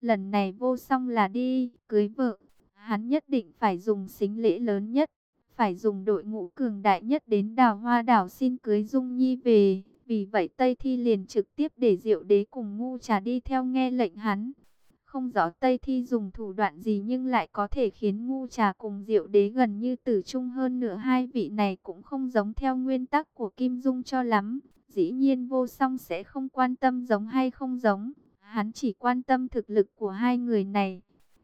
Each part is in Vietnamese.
Lần này vô song là đi, cưới vợ. Hắn nhất định phải dùng xính lễ lớn nhất, phải dùng đội ngũ cường đại nhất đến đào hoa đảo xin cưới Dung Nhi về. Vì vậy Tây Thi liền trực tiếp để Diệu Đế cùng Ngu Trà đi theo nghe lệnh hắn. Không rõ Tây Thi dùng thủ đoạn gì nhưng lại có thể khiến Ngu Trà cùng Diệu Đế gần như tử chung hơn nửa hai vị này cũng không giống theo nguyên tắc của Kim Dung cho lắm. Dĩ nhiên vô song sẽ không quan tâm giống hay không giống, hắn chỉ quan tâm thực lực của hai người này.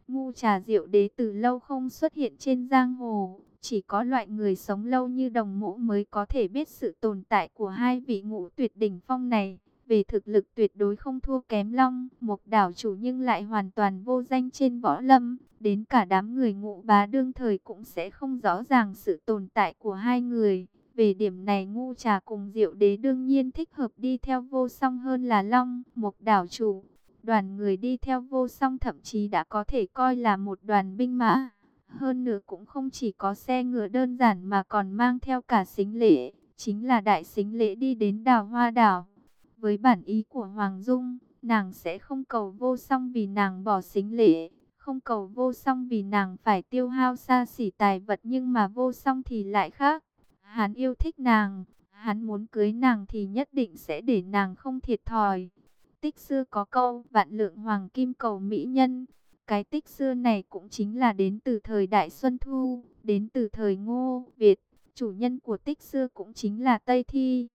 Ngu Trà Diệu Đế từ lâu không xuất hiện trên giang hồ, chỉ có loại người sống lâu như đồng mũ mới có thể biết sự tồn tại của hai vị ngũ tuyệt đỉnh phong này. Về thực lực tuyệt đối không thua kém long, một đảo chủ nhưng lại hoàn toàn vô danh trên võ lâm. Đến cả đám người ngũ bá đương thời cũng sẽ không rõ ràng sự tồn tại của hai người. Về điểm này ngu trà cùng diệu đế đương nhiên thích hợp đi theo vô song hơn là long, một đảo chủ. Đoàn người đi theo vô song thậm chí đã có thể coi là một đoàn binh mã. Hơn nữa cũng không chỉ có xe ngựa đơn giản mà còn mang theo cả xính lễ, chính là đại xính lễ đi đến đào hoa đảo. Với bản ý của Hoàng Dung, nàng sẽ không cầu vô song vì nàng bỏ xính lễ, không cầu vô song vì nàng phải tiêu hao xa xỉ tài vật nhưng mà vô song thì lại khác. Hắn yêu thích nàng, hắn muốn cưới nàng thì nhất định sẽ để nàng không thiệt thòi. Tích xưa có câu vạn lượng hoàng kim cầu mỹ nhân. Cái tích xưa này cũng chính là đến từ thời Đại Xuân Thu, đến từ thời Ngô, Việt. Chủ nhân của tích xưa cũng chính là Tây Thi.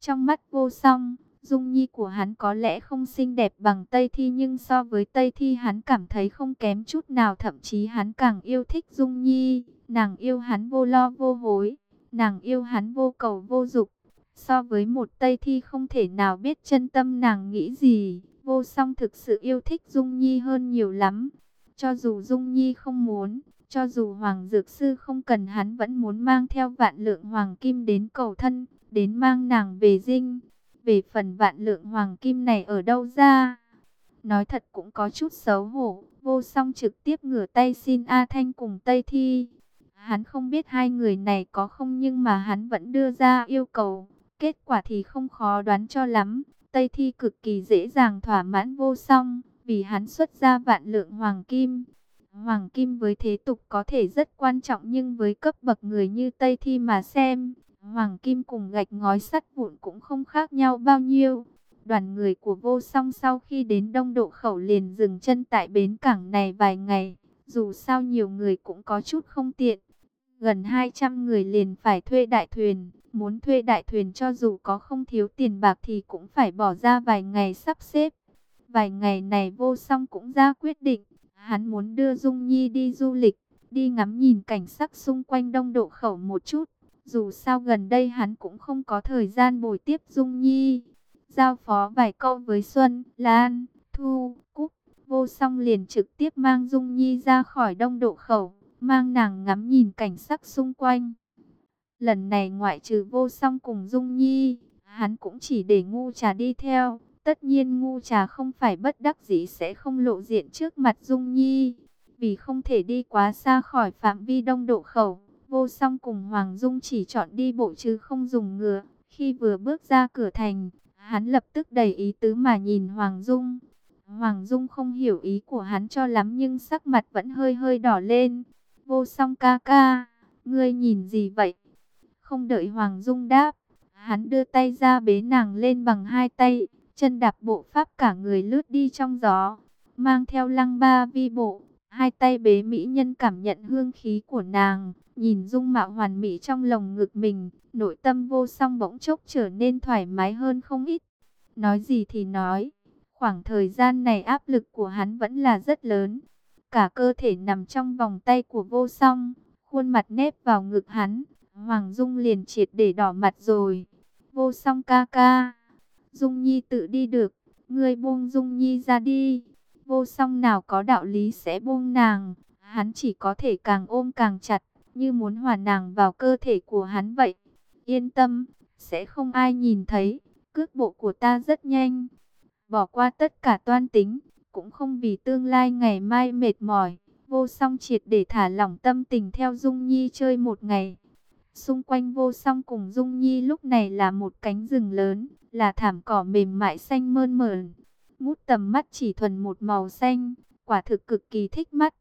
Trong mắt vô song, dung nhi của hắn có lẽ không xinh đẹp bằng Tây Thi nhưng so với Tây Thi hắn cảm thấy không kém chút nào. Thậm chí hắn càng yêu thích dung nhi, nàng yêu hắn vô lo vô hối, nàng yêu hắn vô cầu vô dục. So với một Tây Thi không thể nào biết chân tâm nàng nghĩ gì, vô song thực sự yêu thích Dung Nhi hơn nhiều lắm. Cho dù Dung Nhi không muốn, cho dù Hoàng Dược Sư không cần hắn vẫn muốn mang theo vạn lượng Hoàng Kim đến cầu thân, đến mang nàng về dinh. Về phần vạn lượng Hoàng Kim này ở đâu ra? Nói thật cũng có chút xấu hổ, vô song trực tiếp ngửa tay xin A Thanh cùng Tây Thi. Hắn không biết hai người này có không nhưng mà hắn vẫn đưa ra yêu cầu. Kết quả thì không khó đoán cho lắm. Tây Thi cực kỳ dễ dàng thỏa mãn vô song, vì hắn xuất ra vạn lượng hoàng kim. Hoàng kim với thế tục có thể rất quan trọng nhưng với cấp bậc người như Tây Thi mà xem, hoàng kim cùng gạch ngói sắt vụn cũng không khác nhau bao nhiêu. Đoàn người của vô song sau khi đến đông độ khẩu liền dừng chân tại bến cảng này vài ngày, dù sao nhiều người cũng có chút không tiện. Gần 200 người liền phải thuê đại thuyền, Muốn thuê đại thuyền cho dù có không thiếu tiền bạc thì cũng phải bỏ ra vài ngày sắp xếp. Vài ngày này vô song cũng ra quyết định. Hắn muốn đưa Dung Nhi đi du lịch, đi ngắm nhìn cảnh sắc xung quanh đông độ khẩu một chút. Dù sao gần đây hắn cũng không có thời gian bồi tiếp Dung Nhi. Giao phó vài câu với Xuân, Lan, Thu, Cúc. Vô song liền trực tiếp mang Dung Nhi ra khỏi đông độ khẩu, mang nàng ngắm nhìn cảnh sắc xung quanh. Lần này ngoại trừ vô song cùng Dung Nhi, hắn cũng chỉ để ngu trà đi theo. Tất nhiên ngu trà không phải bất đắc dĩ sẽ không lộ diện trước mặt Dung Nhi. Vì không thể đi quá xa khỏi phạm vi đông độ khẩu, vô song cùng Hoàng Dung chỉ chọn đi bộ chứ không dùng ngựa. Khi vừa bước ra cửa thành, hắn lập tức đầy ý tứ mà nhìn Hoàng Dung. Hoàng Dung không hiểu ý của hắn cho lắm nhưng sắc mặt vẫn hơi hơi đỏ lên. Vô song ca ca, ngươi nhìn gì vậy? Không đợi Hoàng Dung đáp, hắn đưa tay ra bế nàng lên bằng hai tay, chân đạp bộ pháp cả người lướt đi trong gió, mang theo lăng ba vi bộ, hai tay bế mỹ nhân cảm nhận hương khí của nàng, nhìn dung mạo hoàn mỹ trong lồng ngực mình, nội tâm vô song bỗng chốc trở nên thoải mái hơn không ít. Nói gì thì nói, khoảng thời gian này áp lực của hắn vẫn là rất lớn, cả cơ thể nằm trong vòng tay của vô song, khuôn mặt nếp vào ngực hắn, Hoàng Dung liền triệt để đỏ mặt rồi. Vô song ca ca. Dung Nhi tự đi được. Ngươi buông Dung Nhi ra đi. Vô song nào có đạo lý sẽ buông nàng. Hắn chỉ có thể càng ôm càng chặt. Như muốn hòa nàng vào cơ thể của hắn vậy. Yên tâm. Sẽ không ai nhìn thấy. Cước bộ của ta rất nhanh. Bỏ qua tất cả toan tính. Cũng không vì tương lai ngày mai mệt mỏi. Vô song triệt để thả lỏng tâm tình theo Dung Nhi chơi một ngày Xung quanh vô song cùng Dung Nhi lúc này là một cánh rừng lớn, là thảm cỏ mềm mại xanh mơn mởn. mút tầm mắt chỉ thuần một màu xanh, quả thực cực kỳ thích mắt.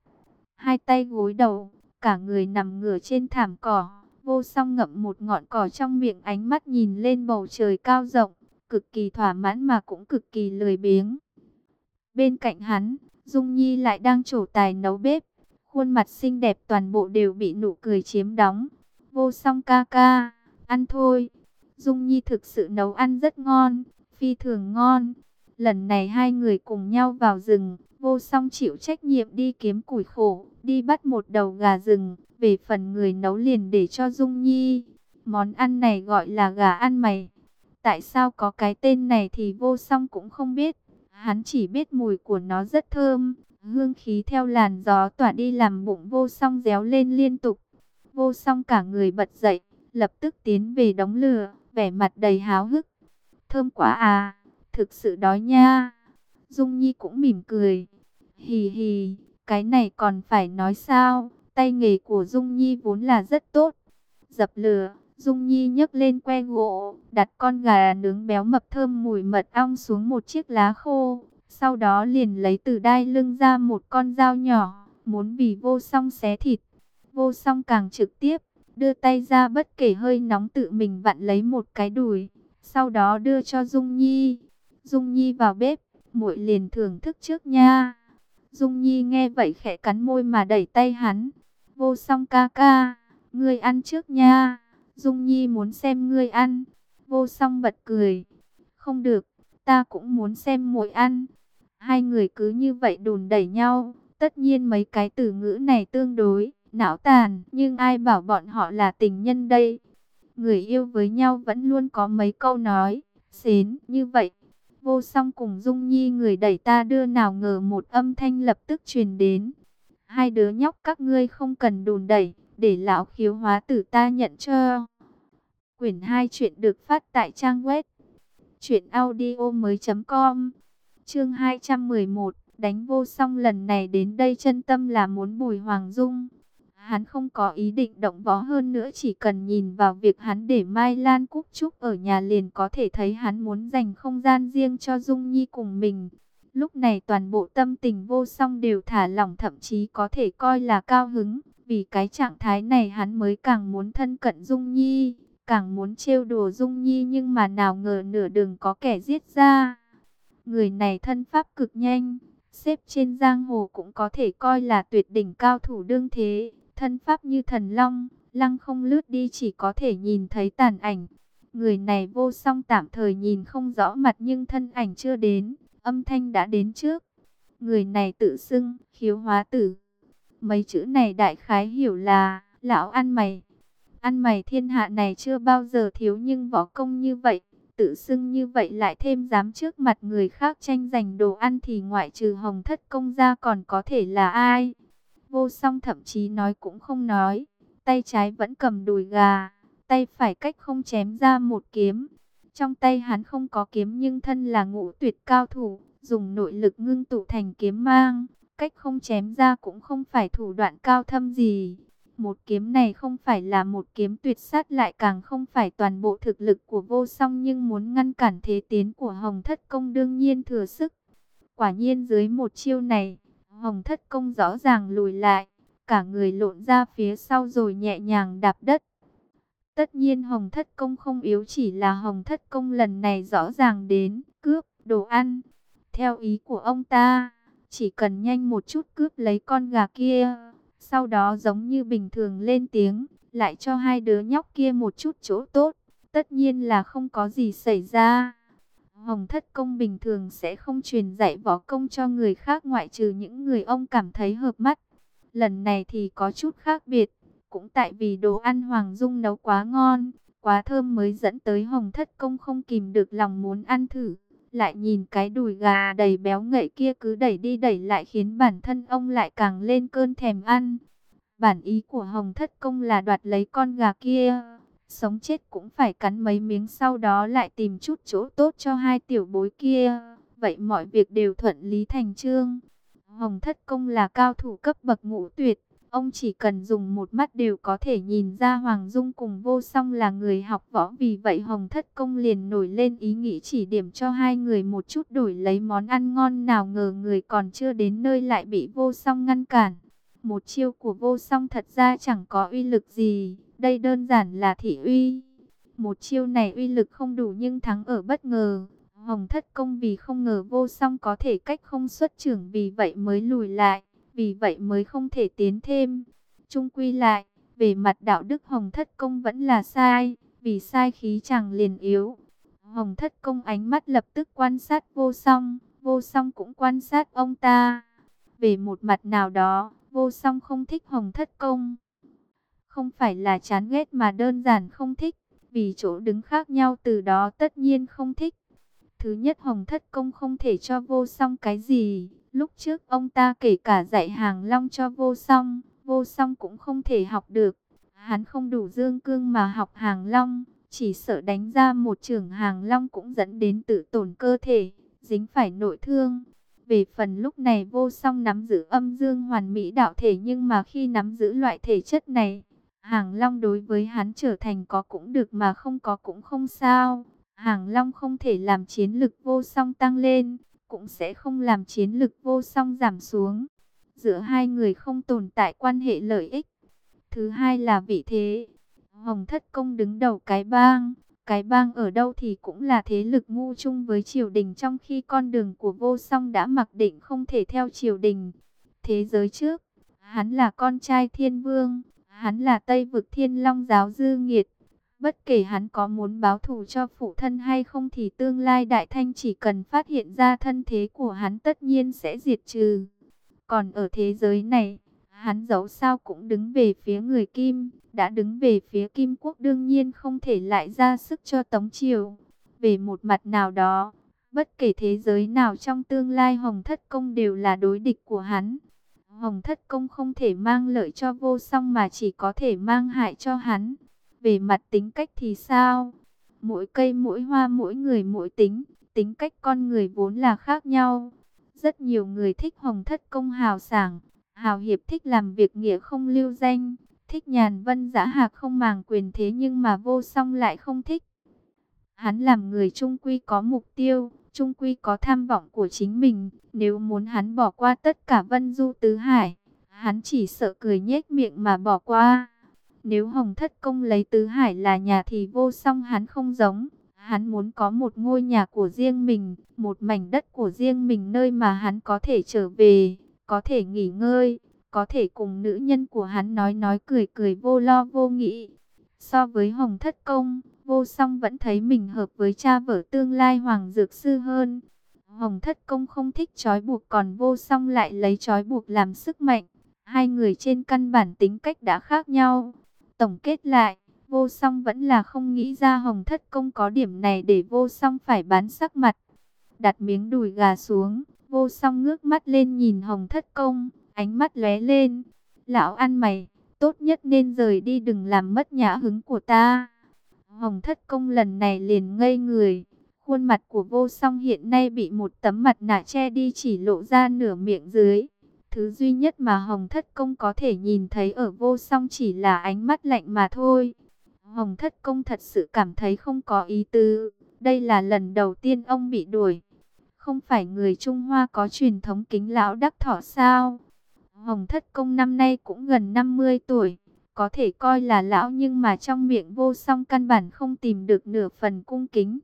Hai tay gối đầu, cả người nằm ngửa trên thảm cỏ, vô song ngậm một ngọn cỏ trong miệng ánh mắt nhìn lên bầu trời cao rộng, cực kỳ thỏa mãn mà cũng cực kỳ lười biếng. Bên cạnh hắn, Dung Nhi lại đang trổ tài nấu bếp, khuôn mặt xinh đẹp toàn bộ đều bị nụ cười chiếm đóng. Vô song ca ca, ăn thôi. Dung Nhi thực sự nấu ăn rất ngon, phi thường ngon. Lần này hai người cùng nhau vào rừng, vô song chịu trách nhiệm đi kiếm củi khổ, đi bắt một đầu gà rừng, về phần người nấu liền để cho Dung Nhi. Món ăn này gọi là gà ăn mày. Tại sao có cái tên này thì vô song cũng không biết. Hắn chỉ biết mùi của nó rất thơm, hương khí theo làn gió tỏa đi làm bụng vô song réo lên liên tục. Vô song cả người bật dậy, lập tức tiến về đóng lửa, vẻ mặt đầy háo hức. Thơm quá à, thực sự đói nha. Dung Nhi cũng mỉm cười. Hì hì, cái này còn phải nói sao, tay nghề của Dung Nhi vốn là rất tốt. Dập lửa, Dung Nhi nhấc lên que gỗ, đặt con gà nướng béo mập thơm mùi mật ong xuống một chiếc lá khô. Sau đó liền lấy từ đai lưng ra một con dao nhỏ, muốn vì vô song xé thịt. Vô song càng trực tiếp, đưa tay ra bất kể hơi nóng tự mình vặn lấy một cái đùi. Sau đó đưa cho Dung Nhi. Dung Nhi vào bếp, muội liền thưởng thức trước nha. Dung Nhi nghe vậy khẽ cắn môi mà đẩy tay hắn. Vô song ca ca, ngươi ăn trước nha. Dung Nhi muốn xem ngươi ăn. Vô song bật cười. Không được, ta cũng muốn xem muội ăn. Hai người cứ như vậy đùn đẩy nhau. Tất nhiên mấy cái từ ngữ này tương đối, não tàn. Nhưng ai bảo bọn họ là tình nhân đây? Người yêu với nhau vẫn luôn có mấy câu nói. Xến như vậy. Vô song cùng Dung Nhi người đẩy ta đưa nào ngờ một âm thanh lập tức truyền đến. Hai đứa nhóc các ngươi không cần đùn đẩy, để lão khiếu hóa tử ta nhận cho. Quyển 2 chuyện được phát tại trang web chuyện audio mới com Chương 211, đánh vô song lần này đến đây chân tâm là muốn Bùi Hoàng Dung. Hắn không có ý định động võ hơn nữa chỉ cần nhìn vào việc hắn để Mai Lan Cúc Trúc ở nhà liền có thể thấy hắn muốn dành không gian riêng cho Dung Nhi cùng mình. Lúc này toàn bộ tâm tình vô song đều thả lỏng thậm chí có thể coi là cao hứng. Vì cái trạng thái này hắn mới càng muốn thân cận Dung Nhi, càng muốn trêu đùa Dung Nhi nhưng mà nào ngờ nửa đường có kẻ giết ra. Người này thân pháp cực nhanh, xếp trên giang hồ cũng có thể coi là tuyệt đỉnh cao thủ đương thế, thân pháp như thần long, lăng không lướt đi chỉ có thể nhìn thấy tàn ảnh. Người này vô song tạm thời nhìn không rõ mặt nhưng thân ảnh chưa đến, âm thanh đã đến trước. Người này tự xưng, khiếu hóa tử. Mấy chữ này đại khái hiểu là, lão ăn mày. Ăn mày thiên hạ này chưa bao giờ thiếu nhưng võ công như vậy, tự xưng như vậy lại thêm dám trước mặt người khác tranh giành đồ ăn thì ngoại trừ hồng thất công ra còn có thể là ai. Vô song thậm chí nói cũng không nói, tay trái vẫn cầm đùi gà, tay phải cách không chém ra một kiếm. Trong tay hắn không có kiếm nhưng thân là ngũ tuyệt cao thủ, dùng nội lực ngưng tụ thành kiếm mang, cách không chém ra cũng không phải thủ đoạn cao thâm gì. Một kiếm này không phải là một kiếm tuyệt sát lại càng không phải toàn bộ thực lực của vô song nhưng muốn ngăn cản thế tiến của Hồng Thất Công đương nhiên thừa sức. Quả nhiên dưới một chiêu này, Hồng Thất Công rõ ràng lùi lại, cả người lộn ra phía sau rồi nhẹ nhàng đạp đất. Tất nhiên Hồng Thất Công không yếu chỉ là Hồng Thất Công lần này rõ ràng đến cướp đồ ăn. Theo ý của ông ta, chỉ cần nhanh một chút cướp lấy con gà kia sau đó giống như bình thường lên tiếng, lại cho hai đứa nhóc kia một chút chỗ tốt. Tất nhiên là không có gì xảy ra. Hồng thất công bình thường sẽ không truyền dạy võ công cho người khác ngoại trừ những người ông cảm thấy hợp mắt. Lần này thì có chút khác biệt. Cũng tại vì đồ ăn Hoàng Dung nấu quá ngon, quá thơm mới dẫn tới Hồng thất công không kìm được lòng muốn ăn thử. Lại nhìn cái đùi gà đầy béo ngậy kia cứ đẩy đi đẩy lại khiến bản thân ông lại càng lên cơn thèm ăn. Bản ý của Hồng Thất Công là đoạt lấy con gà kia. Sống chết cũng phải cắn mấy miếng sau đó lại tìm chút chỗ tốt cho hai tiểu bối kia. Vậy mọi việc đều thuận lý thành trương. Hồng Thất Công là cao thủ cấp bậc ngũ tuyệt. Ông chỉ cần dùng một mắt đều có thể nhìn ra Hoàng Dung cùng vô song là người học võ. Vì vậy Hồng Thất Công liền nổi lên ý nghĩ chỉ điểm cho hai người một chút đổi lấy món ăn ngon nào ngờ người còn chưa đến nơi lại bị vô song ngăn cản. Một chiêu của vô song thật ra chẳng có uy lực gì, đây đơn giản là thị uy. Một chiêu này uy lực không đủ nhưng thắng ở bất ngờ. Hồng Thất Công vì không ngờ vô song có thể cách không xuất trưởng vì vậy mới lùi lại vì vậy mới không thể tiến thêm. Trung quy lại, về mặt đạo đức Hồng Thất Công vẫn là sai, vì sai khí chẳng liền yếu. Hồng Thất Công ánh mắt lập tức quan sát vô song, vô song cũng quan sát ông ta. Về một mặt nào đó, vô song không thích Hồng Thất Công. Không phải là chán ghét mà đơn giản không thích, vì chỗ đứng khác nhau từ đó tất nhiên không thích. Thứ nhất Hồng Thất Công không thể cho vô song cái gì, Lúc trước ông ta kể cả dạy hàng long cho vô song, vô song cũng không thể học được. Hắn không đủ dương cương mà học hàng long, chỉ sợ đánh ra một trường hàng long cũng dẫn đến tự tổn cơ thể, dính phải nội thương. Về phần lúc này vô song nắm giữ âm dương hoàn mỹ đạo thể nhưng mà khi nắm giữ loại thể chất này, hàng long đối với hắn trở thành có cũng được mà không có cũng không sao. Hàng long không thể làm chiến lực vô song tăng lên, cũng sẽ không làm chiến lực vô song giảm xuống. Giữa hai người không tồn tại quan hệ lợi ích. Thứ hai là vị thế. Hồng Thất Công đứng đầu cái bang. Cái bang ở đâu thì cũng là thế lực ngu chung với triều đình trong khi con đường của vô song đã mặc định không thể theo triều đình. Thế giới trước, hắn là con trai thiên vương, hắn là Tây vực thiên long giáo dư nghiệt, Bất kể hắn có muốn báo thù cho phụ thân hay không thì tương lai Đại Thanh chỉ cần phát hiện ra thân thế của hắn tất nhiên sẽ diệt trừ. Còn ở thế giới này, hắn dẫu sao cũng đứng về phía người Kim, đã đứng về phía Kim Quốc đương nhiên không thể lại ra sức cho Tống Triều. Về một mặt nào đó, bất kể thế giới nào trong tương lai Hồng Thất Công đều là đối địch của hắn. Hồng Thất Công không thể mang lợi cho vô song mà chỉ có thể mang hại cho hắn. Về mặt tính cách thì sao? Mỗi cây mỗi hoa mỗi người mỗi tính, tính cách con người vốn là khác nhau. Rất nhiều người thích hồng thất công hào sảng, hào hiệp thích làm việc nghĩa không lưu danh, thích nhàn vân giã hạc không màng quyền thế nhưng mà vô song lại không thích. Hắn làm người trung quy có mục tiêu, trung quy có tham vọng của chính mình, nếu muốn hắn bỏ qua tất cả vân du tứ hải, hắn chỉ sợ cười nhếch miệng mà bỏ qua. Nếu Hồng Thất Công lấy Tứ Hải là nhà thì vô song hắn không giống. Hắn muốn có một ngôi nhà của riêng mình, một mảnh đất của riêng mình nơi mà hắn có thể trở về, có thể nghỉ ngơi, có thể cùng nữ nhân của hắn nói nói cười cười vô lo vô nghĩ. So với Hồng Thất Công, vô song vẫn thấy mình hợp với cha vợ tương lai Hoàng Dược Sư hơn. Hồng Thất Công không thích trói buộc còn vô song lại lấy trói buộc làm sức mạnh. Hai người trên căn bản tính cách đã khác nhau. Tổng kết lại, vô song vẫn là không nghĩ ra hồng thất công có điểm này để vô song phải bán sắc mặt. Đặt miếng đùi gà xuống, vô song ngước mắt lên nhìn hồng thất công, ánh mắt lóe lên. Lão ăn mày, tốt nhất nên rời đi đừng làm mất nhã hứng của ta. Hồng thất công lần này liền ngây người. Khuôn mặt của vô song hiện nay bị một tấm mặt nạ che đi chỉ lộ ra nửa miệng dưới. Thứ duy nhất mà Hồng Thất Công có thể nhìn thấy ở vô song chỉ là ánh mắt lạnh mà thôi. Hồng Thất Công thật sự cảm thấy không có ý tứ. Đây là lần đầu tiên ông bị đuổi. Không phải người Trung Hoa có truyền thống kính lão đắc thọ sao? Hồng Thất Công năm nay cũng gần 50 tuổi. Có thể coi là lão nhưng mà trong miệng vô song căn bản không tìm được nửa phần cung kính.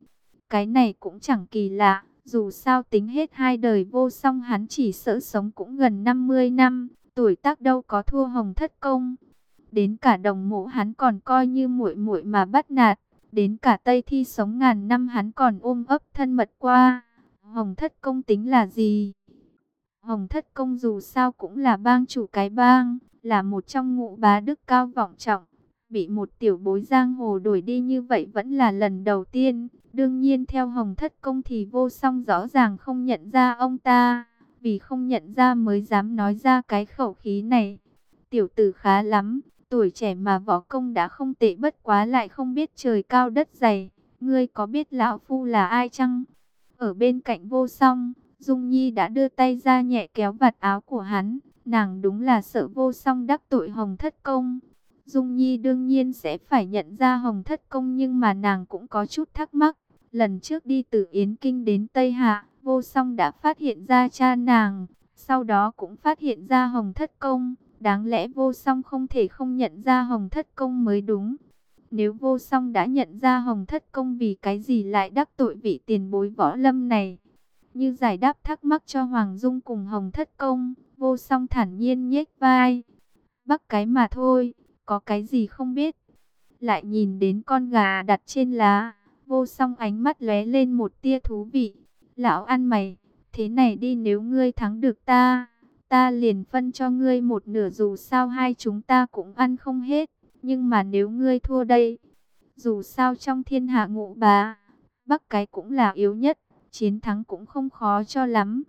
Cái này cũng chẳng kỳ lạ. Dù sao tính hết hai đời vô song hắn chỉ sợ sống cũng gần 50 năm, tuổi tác đâu có thua hồng thất công. Đến cả đồng mộ hắn còn coi như muội muội mà bắt nạt, đến cả Tây Thi sống ngàn năm hắn còn ôm ấp thân mật qua. Hồng thất công tính là gì? Hồng thất công dù sao cũng là bang chủ cái bang, là một trong ngũ bá đức cao vọng trọng. Bị một tiểu bối giang hồ đuổi đi như vậy vẫn là lần đầu tiên. Đương nhiên theo Hồng Thất Công thì vô song rõ ràng không nhận ra ông ta. Vì không nhận ra mới dám nói ra cái khẩu khí này. Tiểu tử khá lắm, tuổi trẻ mà võ công đã không tệ bất quá lại không biết trời cao đất dày. Ngươi có biết lão phu là ai chăng? Ở bên cạnh vô song, Dung Nhi đã đưa tay ra nhẹ kéo vạt áo của hắn. Nàng đúng là sợ vô song đắc tội Hồng Thất Công. Dung Nhi đương nhiên sẽ phải nhận ra Hồng Thất Công nhưng mà nàng cũng có chút thắc mắc. Lần trước đi từ Yến Kinh đến Tây Hạ, vô song đã phát hiện ra cha nàng, sau đó cũng phát hiện ra Hồng Thất Công. Đáng lẽ vô song không thể không nhận ra Hồng Thất Công mới đúng. Nếu vô song đã nhận ra Hồng Thất Công vì cái gì lại đắc tội vị tiền bối võ lâm này. Như giải đáp thắc mắc cho Hoàng Dung cùng Hồng Thất Công, vô song thản nhiên nhếch vai. Bắc cái mà thôi, có cái gì không biết. Lại nhìn đến con gà đặt trên lá, vô song ánh mắt lóe lên một tia thú vị. Lão ăn mày, thế này đi nếu ngươi thắng được ta, ta liền phân cho ngươi một nửa dù sao hai chúng ta cũng ăn không hết. Nhưng mà nếu ngươi thua đây, dù sao trong thiên hạ ngũ bá, bắc cái cũng là yếu nhất, chiến thắng cũng không khó cho lắm.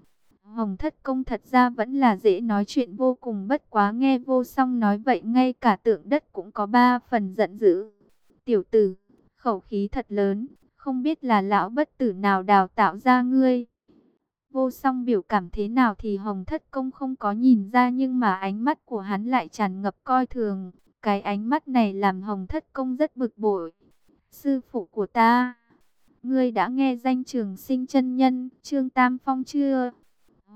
Hồng thất công thật ra vẫn là dễ nói chuyện vô cùng bất quá nghe vô song nói vậy ngay cả tượng đất cũng có ba phần giận dữ. Tiểu tử, khẩu khí thật lớn, không biết là lão bất tử nào đào tạo ra ngươi. Vô song biểu cảm thế nào thì hồng thất công không có nhìn ra nhưng mà ánh mắt của hắn lại tràn ngập coi thường. Cái ánh mắt này làm hồng thất công rất bực bội. Sư phụ của ta, ngươi đã nghe danh trường sinh chân nhân, Trương Tam Phong chưa?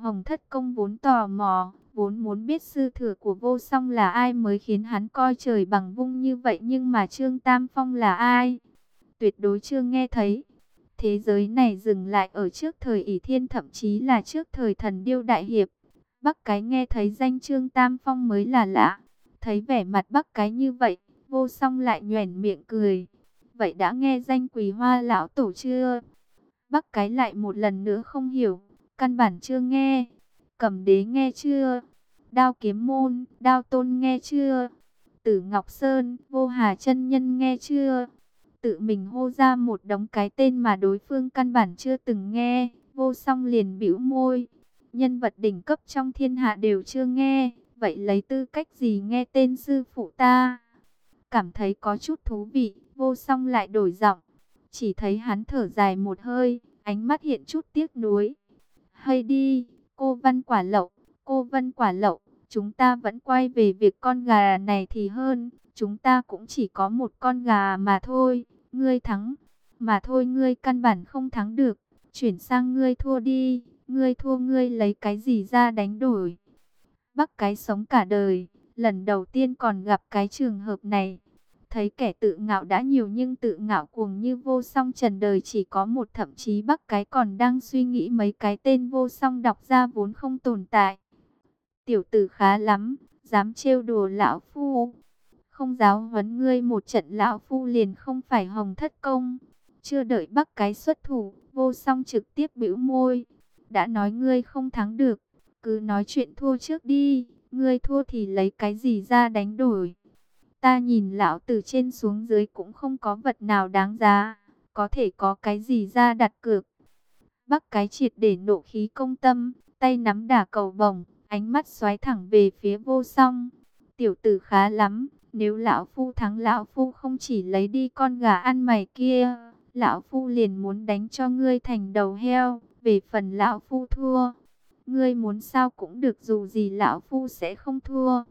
Hồng thất công vốn tò mò, vốn muốn biết sư thừa của vô song là ai mới khiến hắn coi trời bằng vung như vậy nhưng mà Trương Tam Phong là ai? Tuyệt đối chưa nghe thấy. Thế giới này dừng lại ở trước thời ỷ thiên thậm chí là trước thời thần điêu đại hiệp. Bắc cái nghe thấy danh Trương Tam Phong mới là lạ. Thấy vẻ mặt bắc cái như vậy, vô song lại nhoẻn miệng cười. Vậy đã nghe danh quỳ hoa lão tổ chưa? Bắc cái lại một lần nữa không hiểu, căn bản chưa nghe. Cầm đế nghe chưa? Đao kiếm môn, đao tôn nghe chưa? Tử Ngọc Sơn, vô hà chân nhân nghe chưa? Tự mình hô ra một đống cái tên mà đối phương căn bản chưa từng nghe. Vô song liền bĩu môi. Nhân vật đỉnh cấp trong thiên hạ đều chưa nghe. Vậy lấy tư cách gì nghe tên sư phụ ta? Cảm thấy có chút thú vị, vô song lại đổi giọng. Chỉ thấy hắn thở dài một hơi, ánh mắt hiện chút tiếc nuối. Hay đi, cô Văn Quả Lậu, cô Văn Quả Lậu, chúng ta vẫn quay về việc con gà này thì hơn. Chúng ta cũng chỉ có một con gà mà thôi, ngươi thắng. Mà thôi ngươi căn bản không thắng được, chuyển sang ngươi thua đi, ngươi thua ngươi lấy cái gì ra đánh đổi. Bắc cái sống cả đời, lần đầu tiên còn gặp cái trường hợp này. Thấy kẻ tự ngạo đã nhiều nhưng tự ngạo cuồng như vô song trần đời chỉ có một thậm chí bắc cái còn đang suy nghĩ mấy cái tên vô song đọc ra vốn không tồn tại. Tiểu tử khá lắm, dám trêu đùa lão phu. Không giáo huấn ngươi một trận lão phu liền không phải hồng thất công. Chưa đợi bắc cái xuất thủ, vô song trực tiếp bĩu môi. Đã nói ngươi không thắng được, cứ nói chuyện thua trước đi, ngươi thua thì lấy cái gì ra đánh đổi. Ta nhìn lão từ trên xuống dưới cũng không có vật nào đáng giá, có thể có cái gì ra đặt cược. Bắc cái triệt để nộ khí công tâm, tay nắm đả cầu bồng, ánh mắt xoáy thẳng về phía vô song. Tiểu tử khá lắm, nếu lão phu thắng lão phu không chỉ lấy đi con gà ăn mày kia, lão phu liền muốn đánh cho ngươi thành đầu heo, về phần lão phu thua Ngươi muốn sao cũng được dù gì lão phu sẽ không thua.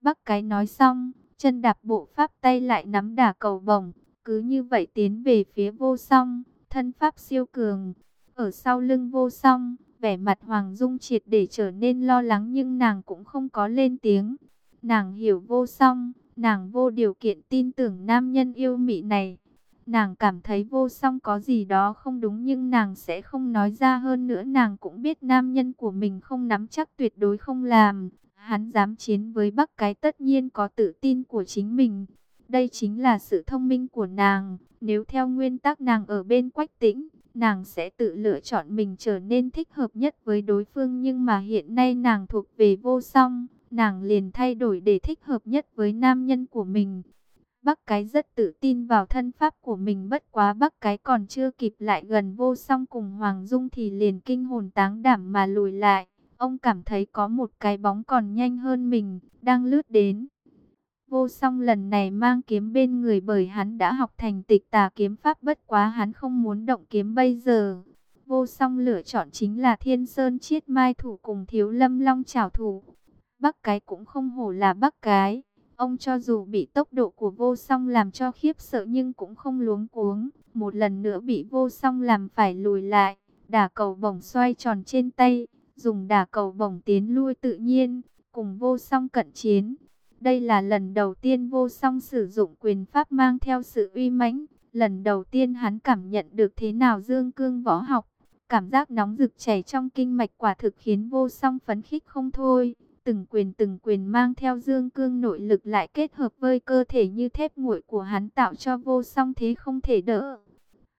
Bắc cái nói xong, chân đạp bộ pháp tay lại nắm đả cầu bổng. Cứ như vậy tiến về phía vô song, thân pháp siêu cường. Ở sau lưng vô song, vẻ mặt Hoàng Dung triệt để trở nên lo lắng nhưng nàng cũng không có lên tiếng. Nàng hiểu vô song, nàng vô điều kiện tin tưởng nam nhân yêu mị này. Nàng cảm thấy vô song có gì đó không đúng nhưng nàng sẽ không nói ra hơn nữa nàng cũng biết nam nhân của mình không nắm chắc tuyệt đối không làm. Hắn dám chiến với bắc cái tất nhiên có tự tin của chính mình. Đây chính là sự thông minh của nàng. Nếu theo nguyên tắc nàng ở bên quách tĩnh, nàng sẽ tự lựa chọn mình trở nên thích hợp nhất với đối phương. Nhưng mà hiện nay nàng thuộc về vô song, nàng liền thay đổi để thích hợp nhất với nam nhân của mình. Bắc cái rất tự tin vào thân pháp của mình bất quá bắc cái còn chưa kịp lại gần vô song cùng Hoàng Dung thì liền kinh hồn táng đảm mà lùi lại. Ông cảm thấy có một cái bóng còn nhanh hơn mình, đang lướt đến. Vô song lần này mang kiếm bên người bởi hắn đã học thành tịch tà kiếm pháp bất quá hắn không muốn động kiếm bây giờ. Vô song lựa chọn chính là thiên sơn chiết mai thủ cùng thiếu lâm long trảo thủ. Bắc cái cũng không hổ là Bắc cái. Ông cho dù bị tốc độ của vô song làm cho khiếp sợ nhưng cũng không luống cuống. Một lần nữa bị vô song làm phải lùi lại. Đả cầu bổng xoay tròn trên tay. Dùng đả cầu bổng tiến lui tự nhiên. Cùng vô song cận chiến. Đây là lần đầu tiên vô song sử dụng quyền pháp mang theo sự uy mãnh. Lần đầu tiên hắn cảm nhận được thế nào dương cương võ học. Cảm giác nóng rực chảy trong kinh mạch quả thực khiến vô song phấn khích không thôi. Từng quyền từng quyền mang theo dương cương nội lực lại kết hợp với cơ thể như thép nguội của hắn tạo cho vô song thế không thể đỡ.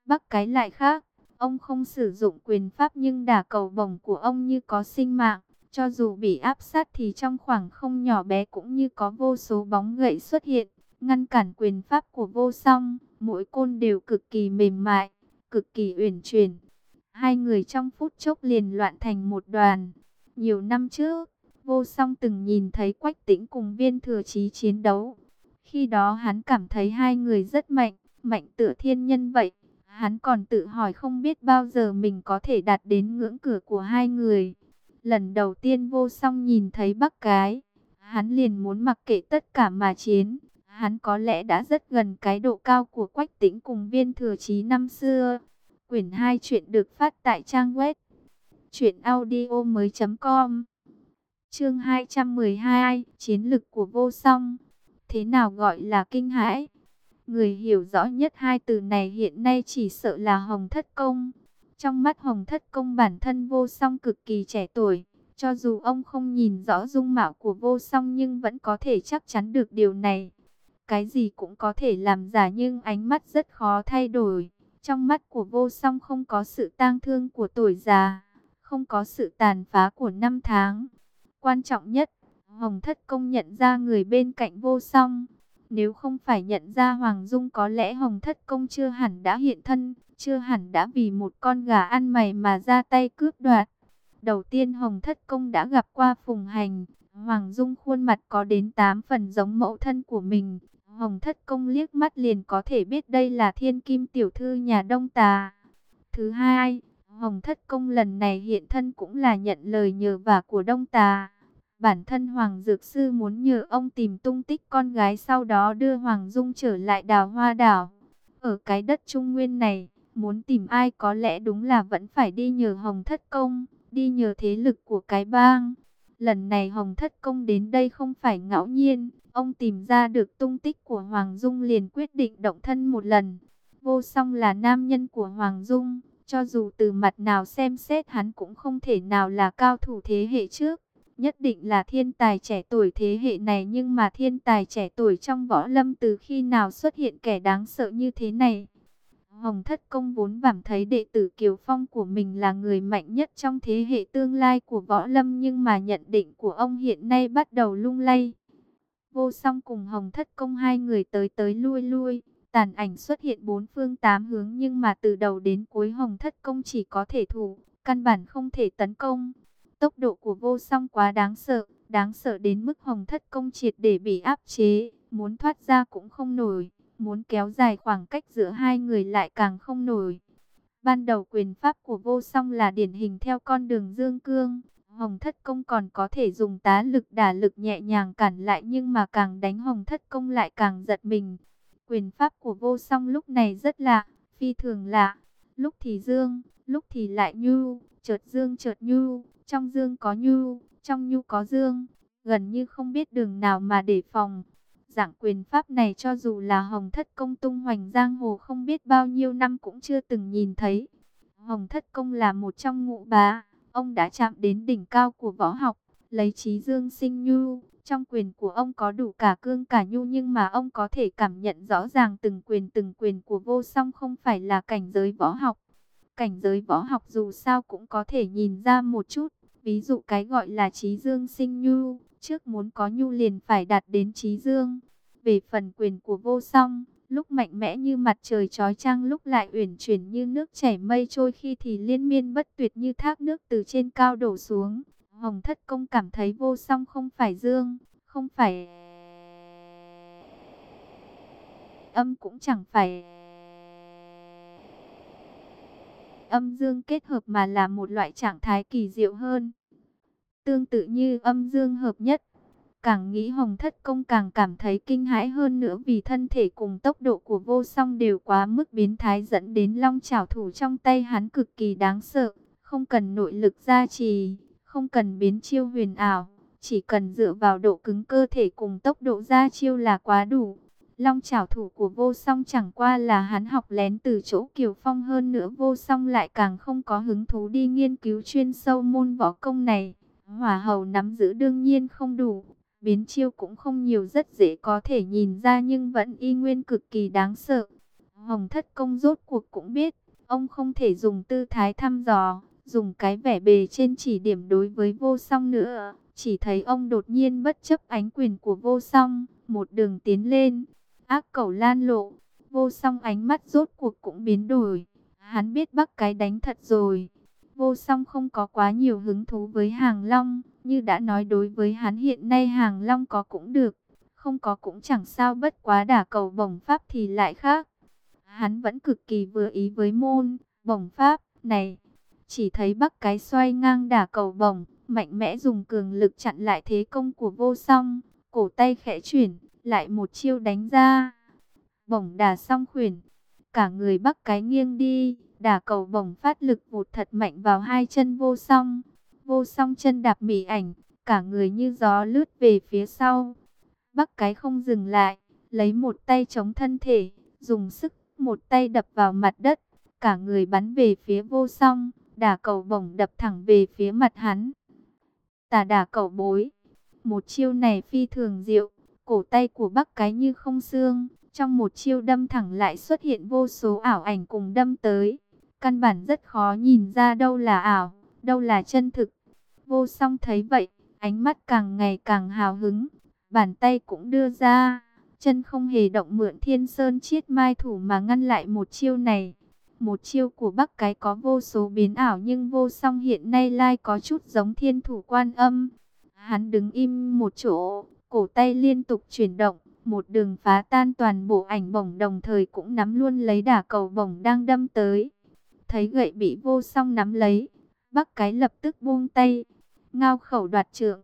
Bắc cái lại khác, ông không sử dụng quyền pháp nhưng đả cầu bổng của ông như có sinh mạng. Cho dù bị áp sát thì trong khoảng không nhỏ bé cũng như có vô số bóng gậy xuất hiện, ngăn cản quyền pháp của vô song. Mỗi côn đều cực kỳ mềm mại, cực kỳ uyển chuyển. Hai người trong phút chốc liền loạn thành một đoàn. Nhiều năm trước, vô song từng nhìn thấy quách tĩnh cùng viên thừa chí chiến đấu. Khi đó hắn cảm thấy hai người rất mạnh, mạnh tựa thiên nhân vậy. Hắn còn tự hỏi không biết bao giờ mình có thể đạt đến ngưỡng cửa của hai người. Lần đầu tiên vô song nhìn thấy bắc cái, hắn liền muốn mặc kệ tất cả mà chiến. Hắn có lẽ đã rất gần cái độ cao của quách tĩnh cùng viên thừa chí năm xưa. Quyển 2 chuyện được phát tại trang web audio mới.com Chương 212 Chiến lực của vô song Thế nào gọi là kinh hãi? Người hiểu rõ nhất hai từ này hiện nay chỉ sợ là Hồng Thất Công. Trong mắt Hồng Thất Công bản thân vô song cực kỳ trẻ tuổi. Cho dù ông không nhìn rõ dung mạo của vô song nhưng vẫn có thể chắc chắn được điều này. Cái gì cũng có thể làm giả nhưng ánh mắt rất khó thay đổi. Trong mắt của vô song không có sự tang thương của tuổi già, không có sự tàn phá của năm tháng. Quan trọng nhất, Hồng Thất Công nhận ra người bên cạnh vô song. Nếu không phải nhận ra Hoàng Dung có lẽ Hồng Thất Công chưa hẳn đã hiện thân, chưa hẳn đã vì một con gà ăn mày mà ra tay cướp đoạt. Đầu tiên Hồng Thất Công đã gặp qua Phùng Hành, Hoàng Dung khuôn mặt có đến 8 phần giống mẫu thân của mình, Hồng Thất Công liếc mắt liền có thể biết đây là thiên kim tiểu thư nhà Đông Tà. Thứ hai, Hồng Thất Công lần này hiện thân cũng là nhận lời nhờ vả của Đông Tà. Bản thân Hoàng Dược Sư muốn nhờ ông tìm tung tích con gái sau đó đưa Hoàng Dung trở lại đào hoa đảo. Ở cái đất Trung Nguyên này, muốn tìm ai có lẽ đúng là vẫn phải đi nhờ Hồng Thất Công, đi nhờ thế lực của cái bang. Lần này Hồng Thất Công đến đây không phải ngẫu nhiên, ông tìm ra được tung tích của Hoàng Dung liền quyết định động thân một lần. Vô song là nam nhân của Hoàng Dung, cho dù từ mặt nào xem xét hắn cũng không thể nào là cao thủ thế hệ trước. Nhất định là thiên tài trẻ tuổi thế hệ này nhưng mà thiên tài trẻ tuổi trong võ lâm từ khi nào xuất hiện kẻ đáng sợ như thế này. Hồng Thất Công vốn cảm thấy đệ tử Kiều Phong của mình là người mạnh nhất trong thế hệ tương lai của võ lâm nhưng mà nhận định của ông hiện nay bắt đầu lung lay. Vô song cùng Hồng Thất Công hai người tới tới lui lui, tàn ảnh xuất hiện bốn phương tám hướng nhưng mà từ đầu đến cuối Hồng Thất Công chỉ có thể thủ, căn bản không thể tấn công. Tốc độ của vô song quá đáng sợ, đáng sợ đến mức Hồng Thất Công triệt để bị áp chế, muốn thoát ra cũng không nổi muốn kéo dài khoảng cách giữa hai người lại càng không nổi. Ban đầu quyền pháp của vô song là điển hình theo con đường dương cương. Hồng Thất Công còn có thể dùng tá lực đả lực nhẹ nhàng cản lại nhưng mà càng đánh Hồng Thất Công lại càng giật mình. Quyền pháp của vô song lúc này rất lạ, phi thường lạ. Lúc thì dương, lúc thì lại nhu, chợt dương chợt nhu, trong dương có nhu, trong nhu có dương. Gần như không biết đường nào mà để phòng. Dạng quyền pháp này cho dù là Hồng Thất Công tung hoành giang hồ không biết bao nhiêu năm cũng chưa từng nhìn thấy. Hồng Thất Công là một trong ngũ bá, ông đã chạm đến đỉnh cao của võ học, lấy trí dương sinh nhu. Trong quyền của ông có đủ cả cương cả nhu nhưng mà ông có thể cảm nhận rõ ràng từng quyền từng quyền của vô song không phải là cảnh giới võ học. Cảnh giới võ học dù sao cũng có thể nhìn ra một chút, ví dụ cái gọi là trí dương sinh nhu, Trước muốn có nhu liền phải đạt đến trí dương. Về phần quyền của vô song, lúc mạnh mẽ như mặt trời trói trăng lúc lại uyển chuyển như nước chảy mây trôi khi thì liên miên bất tuyệt như thác nước từ trên cao đổ xuống. Hồng Thất Công cảm thấy vô song không phải dương, không phải âm cũng chẳng phải âm dương kết hợp mà là một loại trạng thái kỳ diệu hơn. Tương tự như âm dương hợp nhất, Càng nghĩ Hồng Thất Công càng cảm thấy kinh hãi hơn nữa vì thân thể cùng tốc độ của vô song đều quá mức biến thái dẫn đến long trảo thủ trong tay hắn cực kỳ đáng sợ. Không cần nội lực gia trì, không cần biến chiêu huyền ảo, chỉ cần dựa vào độ cứng cơ thể cùng tốc độ gia chiêu là quá đủ. Long trảo thủ của vô song chẳng qua là hắn học lén từ chỗ Kiều Phong hơn nữa vô song lại càng không có hứng thú đi nghiên cứu chuyên sâu môn võ công này. Hỏa hầu nắm giữ đương nhiên không đủ, biến chiêu cũng không nhiều rất dễ có thể nhìn ra nhưng vẫn y nguyên cực kỳ đáng sợ. Hồng thất công rốt cuộc cũng biết, ông không thể dùng tư thái thăm dò, dùng cái vẻ bề trên chỉ điểm đối với vô song nữa. Chỉ thấy ông đột nhiên bất chấp ánh quyền của vô song, một đường tiến lên, ác cẩu lan lộ, vô song ánh mắt rốt cuộc cũng biến đổi. Hắn biết bắc cái đánh thật rồi. Vô song không có quá nhiều hứng thú với hàng long, như đã nói đối với hắn hiện nay hàng long có cũng được, không có cũng chẳng sao bất quá đả cầu bổng pháp thì lại khác. Hắn vẫn cực kỳ vừa ý với môn, bổng pháp, này. Chỉ thấy bắc cái xoay ngang đả cầu bổng, mạnh mẽ dùng cường lực chặn lại thế công của vô song, cổ tay khẽ chuyển, lại một chiêu đánh ra. Bổng đà song khuyển, cả người bắc cái nghiêng đi, đà cầu bổng phát lực vụt thật mạnh vào hai chân vô song. Vô song chân đạp mỉ ảnh, cả người như gió lướt về phía sau. Bắc cái không dừng lại, lấy một tay chống thân thể, dùng sức một tay đập vào mặt đất, cả người bắn về phía vô song, đà cầu bổng đập thẳng về phía mặt hắn. Tà đà cầu bối, một chiêu này phi thường diệu, cổ tay của bắc cái như không xương, trong một chiêu đâm thẳng lại xuất hiện vô số ảo ảnh cùng đâm tới. Căn bản rất khó nhìn ra đâu là ảo, đâu là chân thực. Vô song thấy vậy, ánh mắt càng ngày càng hào hứng, bàn tay cũng đưa ra, chân không hề động mượn thiên sơn chiết mai thủ mà ngăn lại một chiêu này. Một chiêu của bắc cái có vô số biến ảo nhưng vô song hiện nay lai có chút giống thiên thủ quan âm. Hắn đứng im một chỗ, cổ tay liên tục chuyển động, một đường phá tan toàn bộ ảnh bổng đồng thời cũng nắm luôn lấy đả cầu bổng đang đâm tới. Thấy gậy bị vô song nắm lấy, bắc cái lập tức buông tay, ngao khẩu đoạt trượng.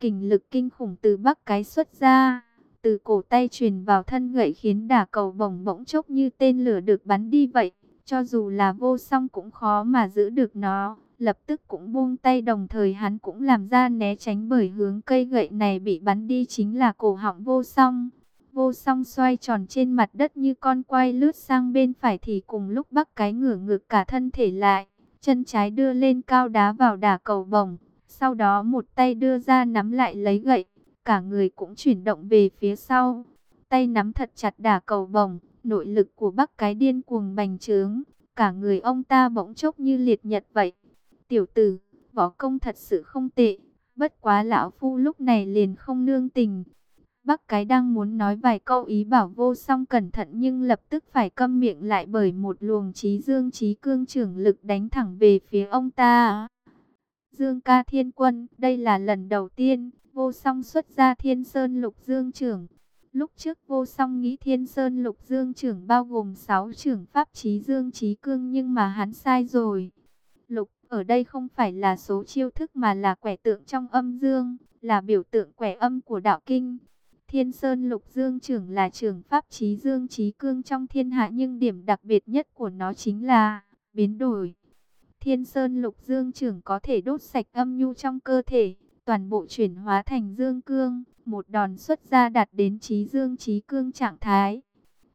Kình lực kinh khủng từ bắc cái xuất ra, từ cổ tay truyền vào thân gậy khiến đả cầu bổng bỗng chốc như tên lửa được bắn đi vậy. Cho dù là vô song cũng khó mà giữ được nó, lập tức cũng buông tay đồng thời hắn cũng làm ra né tránh bởi hướng cây gậy này bị bắn đi chính là cổ họng vô song. Vô song xoay tròn trên mặt đất như con quay lướt sang bên phải thì cùng lúc bắc cái ngửa ngược cả thân thể lại. Chân trái đưa lên cao đá vào đà cầu bổng. Sau đó một tay đưa ra nắm lại lấy gậy. Cả người cũng chuyển động về phía sau. Tay nắm thật chặt đà cầu bổng. Nội lực của bắc cái điên cuồng bành trướng. Cả người ông ta bỗng chốc như liệt nhật vậy. Tiểu tử, võ công thật sự không tệ. Bất quá lão phu lúc này liền không nương tình Bắc cái đang muốn nói vài câu ý bảo vô song cẩn thận nhưng lập tức phải câm miệng lại bởi một luồng trí dương trí cương trưởng lực đánh thẳng về phía ông ta. Dương ca thiên quân, đây là lần đầu tiên, vô song xuất ra thiên sơn lục dương trưởng. Lúc trước vô song nghĩ thiên sơn lục dương trưởng bao gồm 6 trưởng pháp trí dương trí cương nhưng mà hắn sai rồi. Lục ở đây không phải là số chiêu thức mà là quẻ tượng trong âm dương, là biểu tượng quẻ âm của đạo kinh. Thiên Sơn Lục Dương trưởng là trường pháp trí dương trí cương trong thiên hạ nhưng điểm đặc biệt nhất của nó chính là biến đổi. Thiên Sơn Lục Dương trưởng có thể đốt sạch âm nhu trong cơ thể, toàn bộ chuyển hóa thành dương cương, một đòn xuất ra đạt đến trí dương trí cương trạng thái.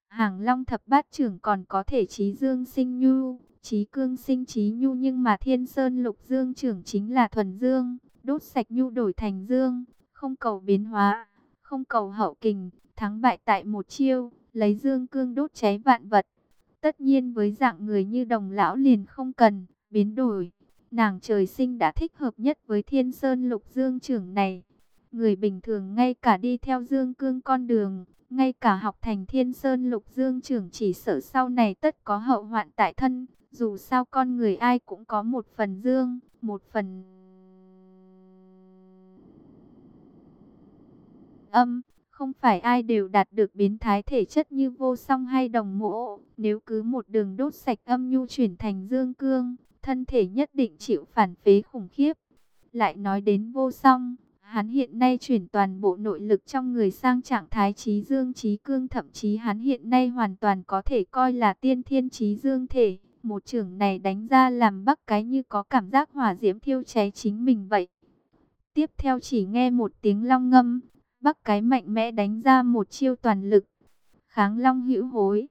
Hàng Long thập bát trưởng còn có thể trí dương sinh nhu, trí cương sinh trí nhu nhưng mà Thiên Sơn Lục Dương trưởng chính là thuần dương, đốt sạch nhu đổi thành dương, không cầu biến hóa không cầu hậu kình, thắng bại tại một chiêu, lấy dương cương đốt cháy vạn vật. Tất nhiên với dạng người như đồng lão liền không cần, biến đổi. Nàng trời sinh đã thích hợp nhất với thiên sơn lục dương trưởng này. Người bình thường ngay cả đi theo dương cương con đường, ngay cả học thành thiên sơn lục dương trưởng chỉ sợ sau này tất có hậu hoạn tại thân. Dù sao con người ai cũng có một phần dương, một phần... âm. Không phải ai đều đạt được biến thái thể chất như vô song hay đồng mộ. Nếu cứ một đường đốt sạch âm nhu chuyển thành dương cương, thân thể nhất định chịu phản phế khủng khiếp. Lại nói đến vô song, Hắn hiện nay chuyển toàn bộ nội lực trong người sang trạng thái trí dương trí cương thậm chí hắn hiện nay hoàn toàn có thể coi là tiên thiên trí dương thể. Một trường này đánh ra làm bắc cái như có cảm giác hỏa diễm thiêu cháy chính mình vậy. Tiếp theo chỉ nghe một tiếng long ngâm, bắc cái mạnh mẽ đánh ra một chiêu toàn lực. Kháng long hữu hối.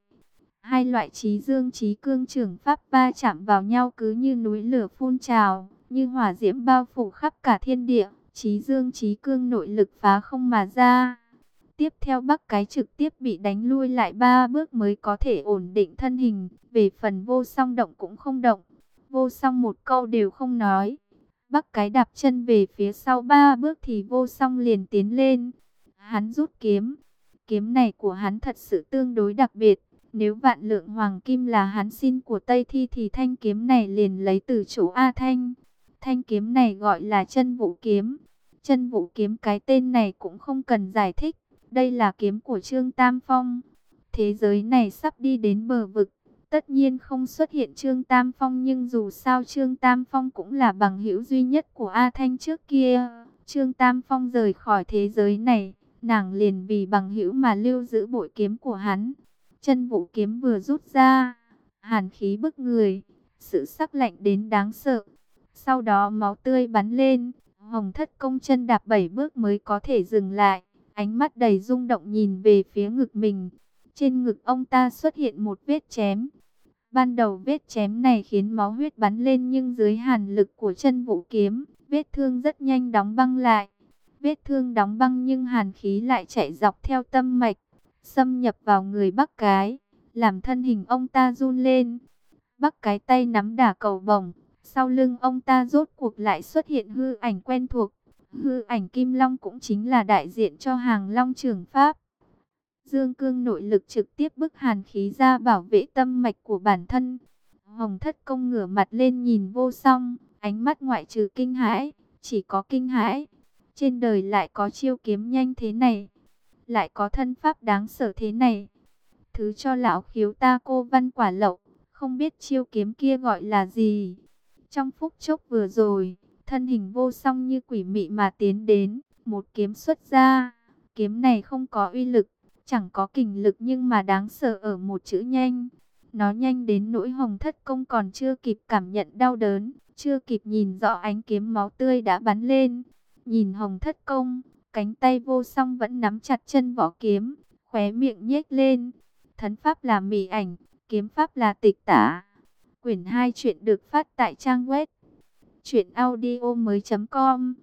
Hai loại trí dương trí cương trường pháp ba chạm vào nhau cứ như núi lửa phun trào, như hỏa diễm bao phủ khắp cả thiên địa trí dương trí cương nội lực phá không mà ra. Tiếp theo bắc cái trực tiếp bị đánh lui lại ba bước mới có thể ổn định thân hình. Về phần vô song động cũng không động. Vô song một câu đều không nói. Bắc cái đạp chân về phía sau ba bước thì vô song liền tiến lên. Hắn rút kiếm. Kiếm này của hắn thật sự tương đối đặc biệt. Nếu vạn lượng hoàng kim là hắn xin của Tây Thi thì thanh kiếm này liền lấy từ chỗ A Thanh. Thanh kiếm này gọi là chân vũ kiếm. Chân vũ kiếm cái tên này cũng không cần giải thích. Đây là kiếm của Trương Tam Phong. Thế giới này sắp đi đến bờ vực. Tất nhiên không xuất hiện Trương Tam Phong nhưng dù sao Trương Tam Phong cũng là bằng hữu duy nhất của A Thanh trước kia. Trương Tam Phong rời khỏi thế giới này, nàng liền vì bằng hữu mà lưu giữ bội kiếm của hắn. Chân vũ kiếm vừa rút ra, hàn khí bức người, sự sắc lạnh đến đáng sợ. Sau đó máu tươi bắn lên, Hồng thất công chân đạp bảy bước mới có thể dừng lại. Ánh mắt đầy rung động nhìn về phía ngực mình. Trên ngực ông ta xuất hiện một vết chém. Ban đầu vết chém này khiến máu huyết bắn lên nhưng dưới hàn lực của chân vũ kiếm, vết thương rất nhanh đóng băng lại. Vết thương đóng băng nhưng hàn khí lại chạy dọc theo tâm mạch, xâm nhập vào người bắc cái, làm thân hình ông ta run lên. Bắc cái tay nắm đả cầu bổng, sau lưng ông ta rốt cuộc lại xuất hiện hư ảnh quen thuộc. Hư ảnh Kim Long cũng chính là đại diện cho hàng Long trường Pháp. Dương cương nội lực trực tiếp bức hàn khí ra bảo vệ tâm mạch của bản thân. Hồng thất công ngửa mặt lên nhìn vô song, ánh mắt ngoại trừ kinh hãi, chỉ có kinh hãi. Trên đời lại có chiêu kiếm nhanh thế này, lại có thân pháp đáng sợ thế này. Thứ cho lão khiếu ta cô văn quả lậu, không biết chiêu kiếm kia gọi là gì. Trong phút chốc vừa rồi, thân hình vô song như quỷ mị mà tiến đến, một kiếm xuất ra. Kiếm này không có uy lực, chẳng có kình lực nhưng mà đáng sợ ở một chữ nhanh. Nó nhanh đến nỗi hồng thất công còn chưa kịp cảm nhận đau đớn, chưa kịp nhìn rõ ánh kiếm máu tươi đã bắn lên. Nhìn hồng thất công, cánh tay vô song vẫn nắm chặt chân vỏ kiếm, khóe miệng nhếch lên. Thấn pháp là mỉ ảnh, kiếm pháp là tịch tả. Quyển 2 chuyện được phát tại trang web truyệnaudiomoi.com.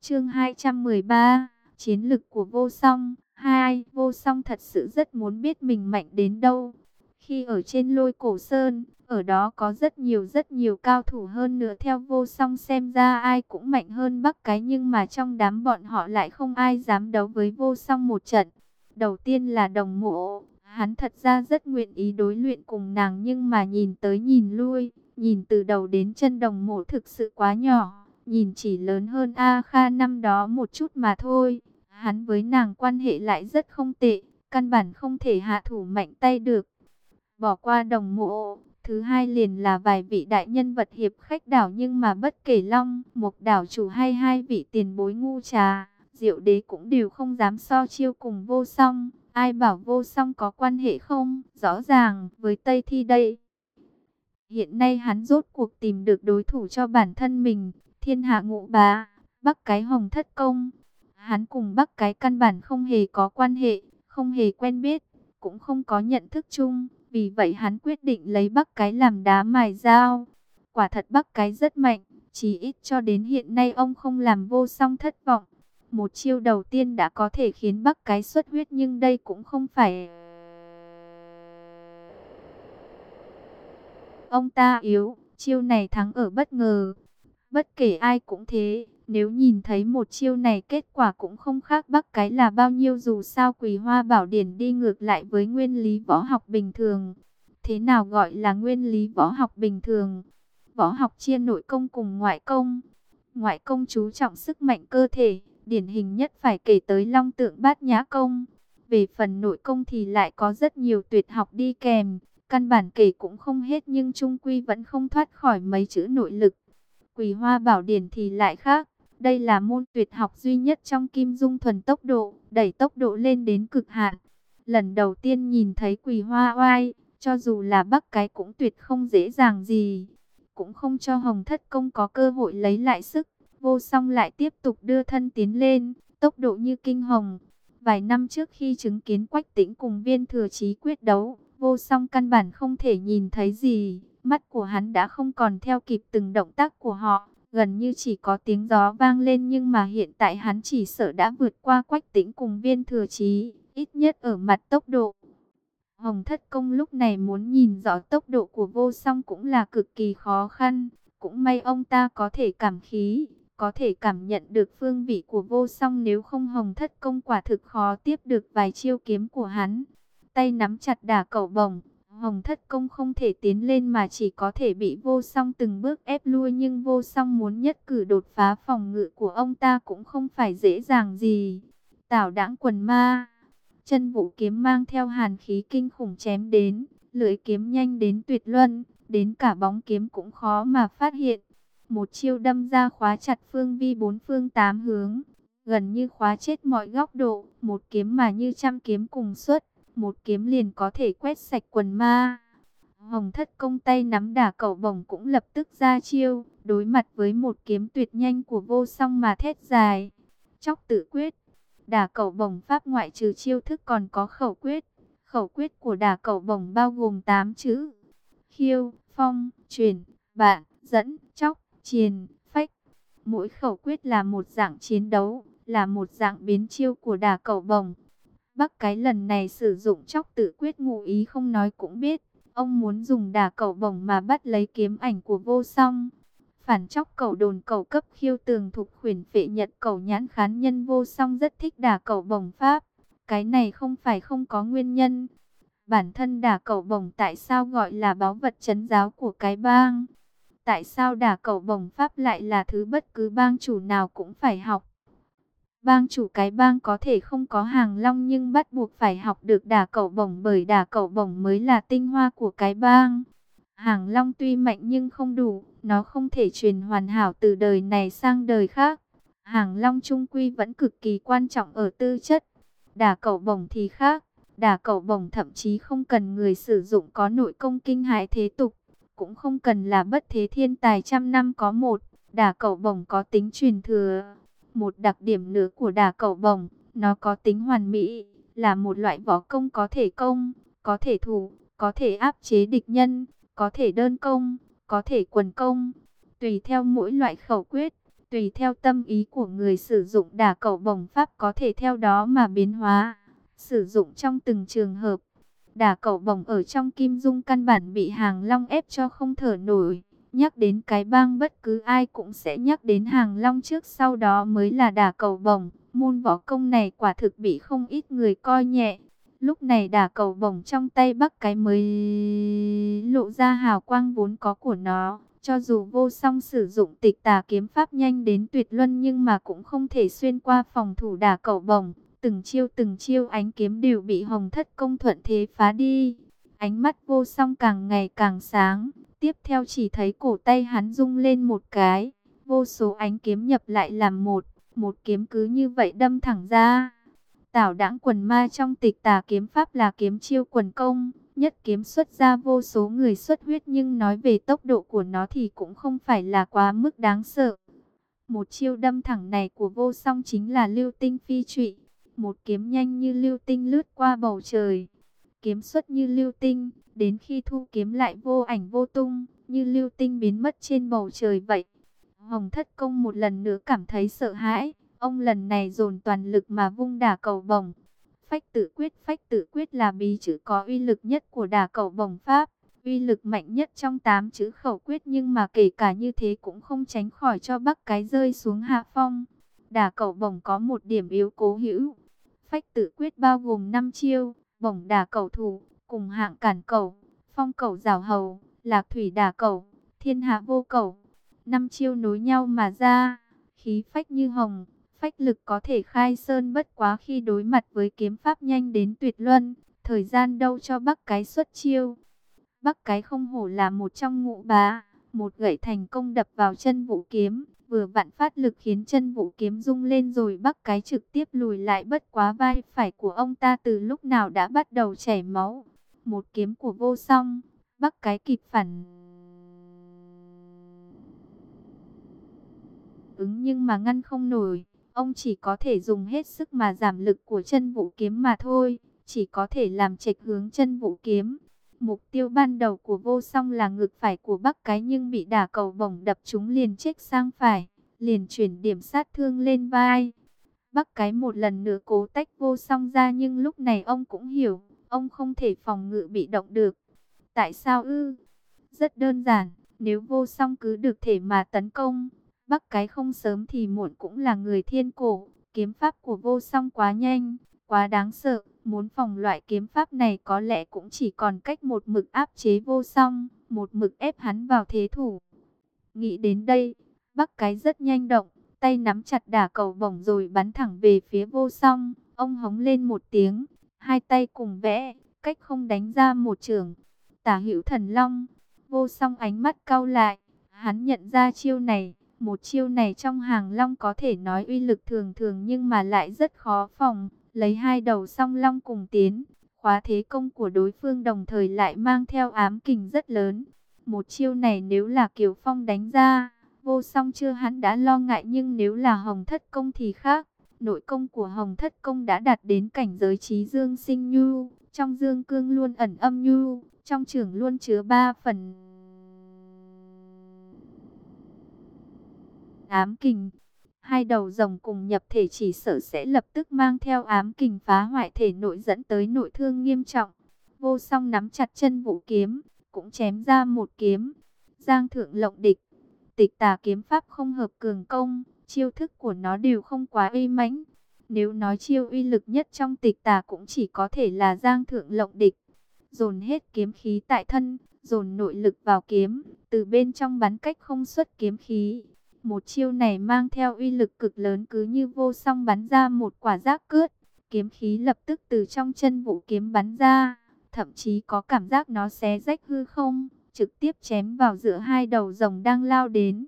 Chương 213, chiến lực của Vô Song. 2, Vô Song thật sự rất muốn biết mình mạnh đến đâu. Khi ở trên Lôi Cổ Sơn, ở đó có rất nhiều rất nhiều cao thủ hơn nữa theo Vô Song xem ra ai cũng mạnh hơn Bắc Cái nhưng mà trong đám bọn họ lại không ai dám đấu với Vô Song một trận. Đầu tiên là Đồng Mộ, Hắn thật ra rất nguyện ý đối luyện cùng nàng nhưng mà nhìn tới nhìn lui, nhìn từ đầu đến chân đồng mộ thực sự quá nhỏ, nhìn chỉ lớn hơn A Kha năm đó một chút mà thôi. Hắn với nàng quan hệ lại rất không tệ, căn bản không thể hạ thủ mạnh tay được. Bỏ qua đồng mộ, thứ hai liền là vài vị đại nhân vật hiệp khách đảo nhưng mà bất kể long, một đảo chủ hay hai vị tiền bối ngu trà, diệu đế cũng đều không dám so chiêu cùng vô song. Ai bảo vô song có quan hệ không? Rõ ràng với Tây Thi đây. Hiện nay hắn rốt cuộc tìm được đối thủ cho bản thân mình. Thiên hạ ngũ bá, bắc cái hồng thất công. Hắn cùng bắc cái căn bản không hề có quan hệ, không hề quen biết, cũng không có nhận thức chung. Vì vậy hắn quyết định lấy bắc cái làm đá mài dao. Quả thật bắc cái rất mạnh, chỉ ít cho đến hiện nay ông không làm vô song thất vọng. Một chiêu đầu tiên đã có thể khiến Bắc cái xuất huyết nhưng đây cũng không phải... Ông ta yếu, chiêu này thắng ở bất ngờ. Bất kể ai cũng thế, nếu nhìn thấy một chiêu này kết quả cũng không khác Bắc cái là bao nhiêu dù sao Quỳ Hoa Bảo Điển đi ngược lại với nguyên lý võ học bình thường. Thế nào gọi là nguyên lý võ học bình thường? Võ học chia nội công cùng ngoại công. Ngoại công chú trọng sức mạnh cơ thể, Điển hình nhất phải kể tới long tượng bát nhã công. Về phần nội công thì lại có rất nhiều tuyệt học đi kèm. Căn bản kể cũng không hết nhưng trung quy vẫn không thoát khỏi mấy chữ nội lực. Quỳ hoa bảo điển thì lại khác. Đây là môn tuyệt học duy nhất trong kim dung thuần tốc độ, đẩy tốc độ lên đến cực hạn. Lần đầu tiên nhìn thấy quỳ hoa oai, cho dù là bắc cái cũng tuyệt không dễ dàng gì. Cũng không cho hồng thất công có cơ hội lấy lại sức. Vô song lại tiếp tục đưa thân tiến lên, tốc độ như kinh hồng. Vài năm trước khi chứng kiến quách tĩnh cùng viên thừa chí quyết đấu, vô song căn bản không thể nhìn thấy gì. Mắt của hắn đã không còn theo kịp từng động tác của họ, gần như chỉ có tiếng gió vang lên nhưng mà hiện tại hắn chỉ sợ đã vượt qua quách tĩnh cùng viên thừa chí, ít nhất ở mặt tốc độ. Hồng Thất Công lúc này muốn nhìn rõ tốc độ của vô song cũng là cực kỳ khó khăn, cũng may ông ta có thể cảm khí, có thể cảm nhận được phương vị của vô song nếu không Hồng Thất Công quả thực khó tiếp được vài chiêu kiếm của hắn. Tay nắm chặt đả cầu bồng. Hồng Thất Công không thể tiến lên mà chỉ có thể bị vô song từng bước ép lui nhưng vô song muốn nhất cử đột phá phòng ngự của ông ta cũng không phải dễ dàng gì. Tảo đãng quần ma, chân vũ kiếm mang theo hàn khí kinh khủng chém đến, lưỡi kiếm nhanh đến tuyệt luân, đến cả bóng kiếm cũng khó mà phát hiện. Một chiêu đâm ra khóa chặt phương vi bốn phương tám hướng, gần như khóa chết mọi góc độ, một kiếm mà như trăm kiếm cùng xuất một kiếm liền có thể quét sạch quần ma. Hồng thất công tay nắm đả cầu bổng cũng lập tức ra chiêu, đối mặt với một kiếm tuyệt nhanh của vô song mà thét dài. Chóc tự quyết, đả cầu bổng pháp ngoại trừ chiêu thức còn có khẩu quyết. Khẩu quyết của đả cầu bổng bao gồm 8 chữ. Khiêu, phong, truyền, bạn, dẫn, chóc, triền, phách. Mỗi khẩu quyết là một dạng chiến đấu, là một dạng biến chiêu của đả cầu bổng. Bắc cái lần này sử dụng chóc tự quyết ngụ ý không nói cũng biết. Ông muốn dùng đà cầu bổng mà bắt lấy kiếm ảnh của vô song. Phản chóc cầu đồn cầu cấp khiêu tường thuộc khuyển phệ nhật cầu nhãn khán nhân vô song rất thích đà cầu bổng pháp. Cái này không phải không có nguyên nhân. Bản thân đà cầu bổng tại sao gọi là báu vật chấn giáo của cái bang? Tại sao đà cầu bổng pháp lại là thứ bất cứ bang chủ nào cũng phải học? Bang chủ cái bang có thể không có hàng long nhưng bắt buộc phải học được đả cẩu bổng bởi đả cẩu bổng mới là tinh hoa của cái bang. Hàng long tuy mạnh nhưng không đủ, nó không thể truyền hoàn hảo từ đời này sang đời khác. Hàng long trung quy vẫn cực kỳ quan trọng ở tư chất. Đả cẩu bổng thì khác, đả cẩu bổng thậm chí không cần người sử dụng có nội công kinh hại thế tục, cũng không cần là bất thế thiên tài trăm năm có một. Đả cẩu bổng có tính truyền thừa một đặc điểm nữa của đà cầu bổng, nó có tính hoàn mỹ, là một loại võ công có thể công, có thể thủ, có thể áp chế địch nhân, có thể đơn công, có thể quần công. Tùy theo mỗi loại khẩu quyết, tùy theo tâm ý của người sử dụng đà cầu bổng pháp có thể theo đó mà biến hóa. Sử dụng trong từng trường hợp, đà cầu bổng ở trong kim dung căn bản bị hàng long ép cho không thở nổi. Nhắc đến cái bang bất cứ ai cũng sẽ nhắc đến hàng long trước sau đó mới là đả cầu bổng. Môn võ công này quả thực bị không ít người coi nhẹ. Lúc này đả cầu bổng trong tay bắc cái mới lộ ra hào quang vốn có của nó. Cho dù vô song sử dụng tịch tà kiếm pháp nhanh đến tuyệt luân nhưng mà cũng không thể xuyên qua phòng thủ đả cầu bổng. Từng chiêu từng chiêu ánh kiếm đều bị hồng thất công thuận thế phá đi. Ánh mắt vô song càng ngày càng sáng, Tiếp theo chỉ thấy cổ tay hắn rung lên một cái, vô số ánh kiếm nhập lại làm một, một kiếm cứ như vậy đâm thẳng ra. Tảo đãng quần ma trong tịch tà kiếm pháp là kiếm chiêu quần công, nhất kiếm xuất ra vô số người xuất huyết nhưng nói về tốc độ của nó thì cũng không phải là quá mức đáng sợ. Một chiêu đâm thẳng này của vô song chính là lưu tinh phi trụy, một kiếm nhanh như lưu tinh lướt qua bầu trời. Kiếm xuất như lưu tinh, Đến khi thu kiếm lại vô ảnh vô tung, như lưu tinh biến mất trên bầu trời vậy. Hồng thất công một lần nữa cảm thấy sợ hãi. Ông lần này dồn toàn lực mà vung đả cầu bổng. Phách tự quyết Phách tự quyết là bí chữ có uy lực nhất của đả cầu bổng Pháp. Uy lực mạnh nhất trong 8 chữ khẩu quyết nhưng mà kể cả như thế cũng không tránh khỏi cho bắc cái rơi xuống hạ phong. Đả cầu bổng có một điểm yếu cố hữu. Phách tự quyết bao gồm 5 chiêu, bổng đả cầu thủ, cùng hạng cản cầu, phong cầu rào hầu, lạc thủy đả cầu, thiên hạ vô cầu. Năm chiêu nối nhau mà ra, khí phách như hồng, phách lực có thể khai sơn bất quá khi đối mặt với kiếm pháp nhanh đến tuyệt luân, thời gian đâu cho bắc cái xuất chiêu. Bắc cái không hổ là một trong ngũ bá, một gậy thành công đập vào chân vũ kiếm, vừa vặn phát lực khiến chân vũ kiếm rung lên rồi bắc cái trực tiếp lùi lại bất quá vai phải của ông ta từ lúc nào đã bắt đầu chảy máu. Một kiếm của vô song, bắc cái kịp phản ứng nhưng mà ngăn không nổi. Ông chỉ có thể dùng hết sức mà giảm lực của chân vũ kiếm mà thôi, chỉ có thể làm chệch hướng chân vũ kiếm. Mục tiêu ban đầu của vô song là ngực phải của bắc cái nhưng bị đả cầu bổng đập chúng liền chết sang phải, liền chuyển điểm sát thương lên vai. Bắc cái một lần nữa cố tách vô song ra nhưng lúc này ông cũng hiểu, ông không thể phòng ngự bị động được. Tại sao ư? Rất đơn giản, nếu vô song cứ được thể mà tấn công, Bắc cái không sớm thì muộn cũng là người thiên cổ, kiếm pháp của vô song quá nhanh, quá đáng sợ, muốn phòng loại kiếm pháp này có lẽ cũng chỉ còn cách một mực áp chế vô song, một mực ép hắn vào thế thủ. Nghĩ đến đây, Bắc cái rất nhanh động, tay nắm chặt đả cầu bổng rồi bắn thẳng về phía vô song, ông hống lên một tiếng, hai tay cùng vẽ, cách không đánh ra một trường. Tả hữu thần long, vô song ánh mắt cau lại, hắn nhận ra chiêu này một chiêu này trong hàng long có thể nói uy lực thường thường nhưng mà lại rất khó phòng. Lấy hai đầu song long cùng tiến, khóa thế công của đối phương đồng thời lại mang theo ám kình rất lớn. Một chiêu này nếu là Kiều Phong đánh ra, vô song chưa hắn đã lo ngại nhưng nếu là Hồng Thất Công thì khác. Nội công của Hồng Thất Công đã đạt đến cảnh giới trí dương sinh nhu, trong dương cương luôn ẩn âm nhu, trong trường luôn chứa ba phần ám kình. Hai đầu rồng cùng nhập thể chỉ sở sẽ lập tức mang theo ám kình phá hoại thể nội dẫn tới nội thương nghiêm trọng. Vô song nắm chặt chân vũ kiếm, cũng chém ra một kiếm. Giang thượng lộng địch, tịch tà kiếm pháp không hợp cường công, chiêu thức của nó đều không quá uy mãnh. Nếu nói chiêu uy lực nhất trong tịch tà cũng chỉ có thể là giang thượng lộng địch. Dồn hết kiếm khí tại thân, dồn nội lực vào kiếm, từ bên trong bắn cách không xuất kiếm khí. Một chiêu này mang theo uy lực cực lớn cứ như vô song bắn ra một quả giác cướt. Kiếm khí lập tức từ trong chân vũ kiếm bắn ra. Thậm chí có cảm giác nó xé rách hư không. Trực tiếp chém vào giữa hai đầu rồng đang lao đến.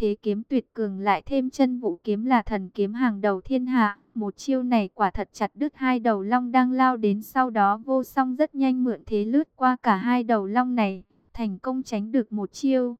Thế kiếm tuyệt cường lại thêm chân vũ kiếm là thần kiếm hàng đầu thiên hạ. Một chiêu này quả thật chặt đứt hai đầu long đang lao đến sau đó vô song rất nhanh mượn thế lướt qua cả hai đầu long này. Thành công tránh được một chiêu.